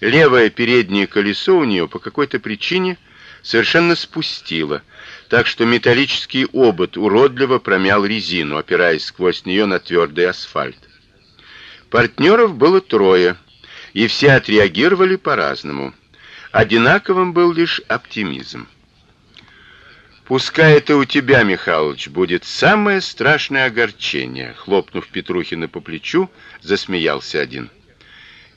Левое переднее колесо у нее по какой-то причине совершенно спустило, так что металлический обод уродливо промял резину, опираясь сквозь нее на твердый асфальт. Партнеров было трое, и все отреагировали по-разному. Одинаковым был лишь оптимизм. Пускай это у тебя, Михалыч, будет самое страшное огорчение, хлопнув Петрухина по плечу, засмеялся один.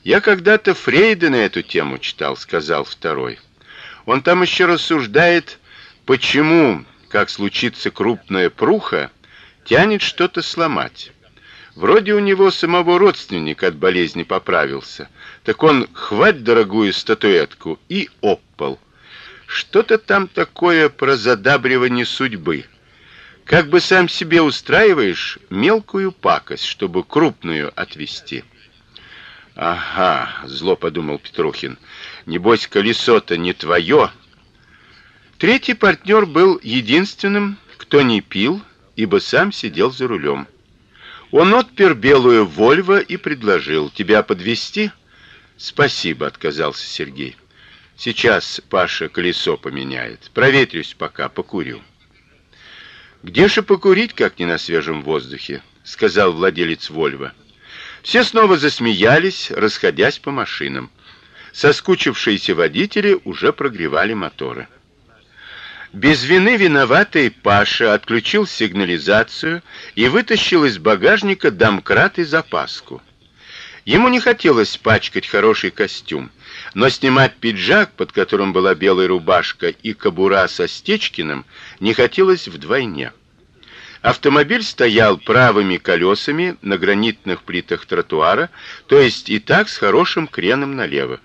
Я когда-то Фрейда на эту тему читал, сказал второй. Он там еще рассуждает, почему, как случится крупная пруха, тянет что-то сломать. Вроде у него самого родственник от болезни поправился. Так он хвать дорогую статуэтку и оппал. Что-то там такое про задабривание судьбы. Как бы сам себе устраиваешь мелкую пакость, чтобы крупную отвести. Ага, зло подумал Петрухин. Небось колесо-то не твое. Третий партнер был единственным, кто не пил, ибо сам сидел за рулем. Он отпер белую Вольво и предложил: "Тебя подвести? "Спасибо", отказался Сергей. Сейчас Паша колесо поменяет. Проветрюсь пока, покурю. Где же покурить, как не на свежем воздухе, сказал владелец Вольво. Все снова засмеялись, расходясь по машинам. Соскучившиеся водители уже прогревали моторы. Без вины виноватый Паша отключил сигнализацию и вытащил из багажника домкрат и запаску. Ему не хотелось пачкать хороший костюм, но снимать пиджак, под которым была белая рубашка и кобура со Стечкиным, не хотелось вдвойне. Автомобиль стоял правыми колесами на гранитных плитах тротуара, то есть и так с хорошим креном налево.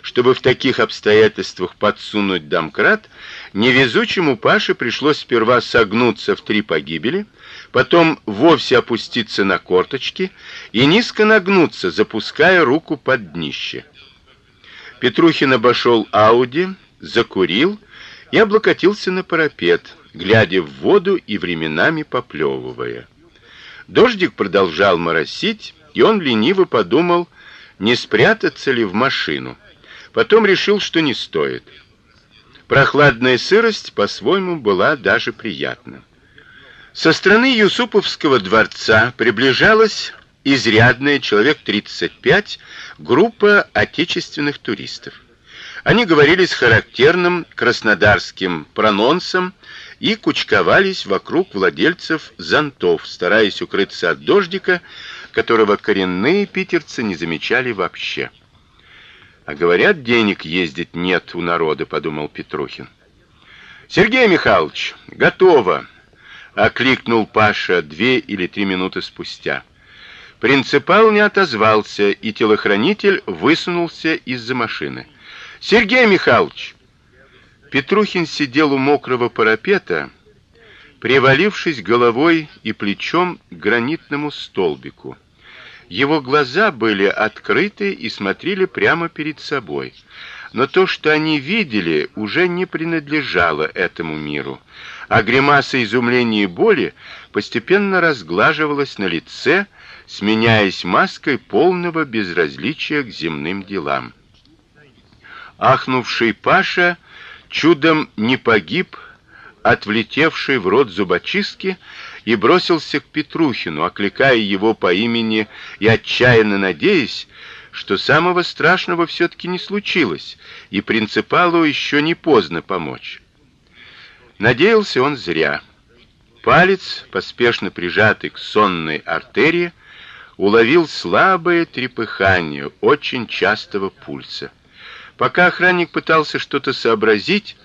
Чтобы в таких обстоятельствах подсунуть домкрат, невезучему Паше пришлось сперва согнуться в три погибели, потом вовсе опуститься на корточки и низко нагнуться, запуская руку под днище. Петрухин обошел Ауди, закурил и облокотился на парапет, глядя в воду и временами поплевывая. Дождик продолжал моросить, и он лениво подумал, не спрятаться ли в машину. Потом решил, что не стоит. Прохладная сырость по-своему была даже приятна. Со стороны Юсуповского дворца приближалась изрядная человек 35 группа отечественных туристов. Они говорили с характерным краснодарским прононсом и кучковались вокруг владельцев зонтов, стараясь укрыться от дождика, которого коренные питерцы не замечали вообще. А говорят, денег ездить нет у народа, подумал Петрухин. Сергей Михайлович, готово, окликнул Паша две или три минуты спустя. Принципал не отозвался, и телохранитель высунулся из-за машины. Сергей Михайлович. Петрухин сидел у мокрого парапета, привалившись головой и плечом к гранитному столбику. Его глаза были открыты и смотрели прямо перед собой. Но то, что они видели, уже не принадлежало этому миру, а гримаса изумления и боли постепенно разглаживалась на лице, сменяясь маской полного безразличия к земным делам. Ахнувший Паша чудом не погиб от влетевшей в рот зубочистки и бросился к Петрухину, окликая его по имени и отчаянно надеясь, что самого страшного все таки не случилось, и принципалу еще не поздно помочь. Надеялся он зря. Палец, поспешно прижатый к сонной артерии, уловил слабое трепыхание очень частого пульса. Пока охранник пытался что-то сообразить,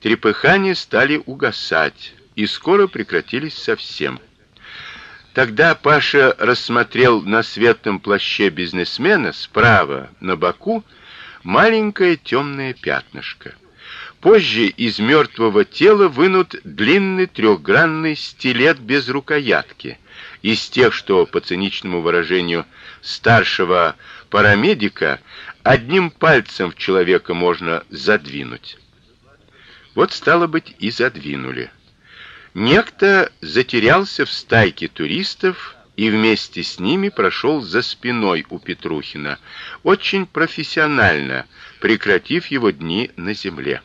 трепыхания стали угасать и скоро прекратились совсем. Тогда Паша рассмотрел на светлом плаще бизнесмена справа на боку маленькое темное пятнышко. Позже из мертвого тела вынут длинный трехгранный стилет без рукоятки из тех, что по циничному выражению старшего парамедика одним пальцем в человека можно задвинуть. Вот стало быть и задвинули. Некто затерялся в стайке туристов и вместе с ними прошел за спиной у Петрухина, очень профессионально, прекратив его дни на земле.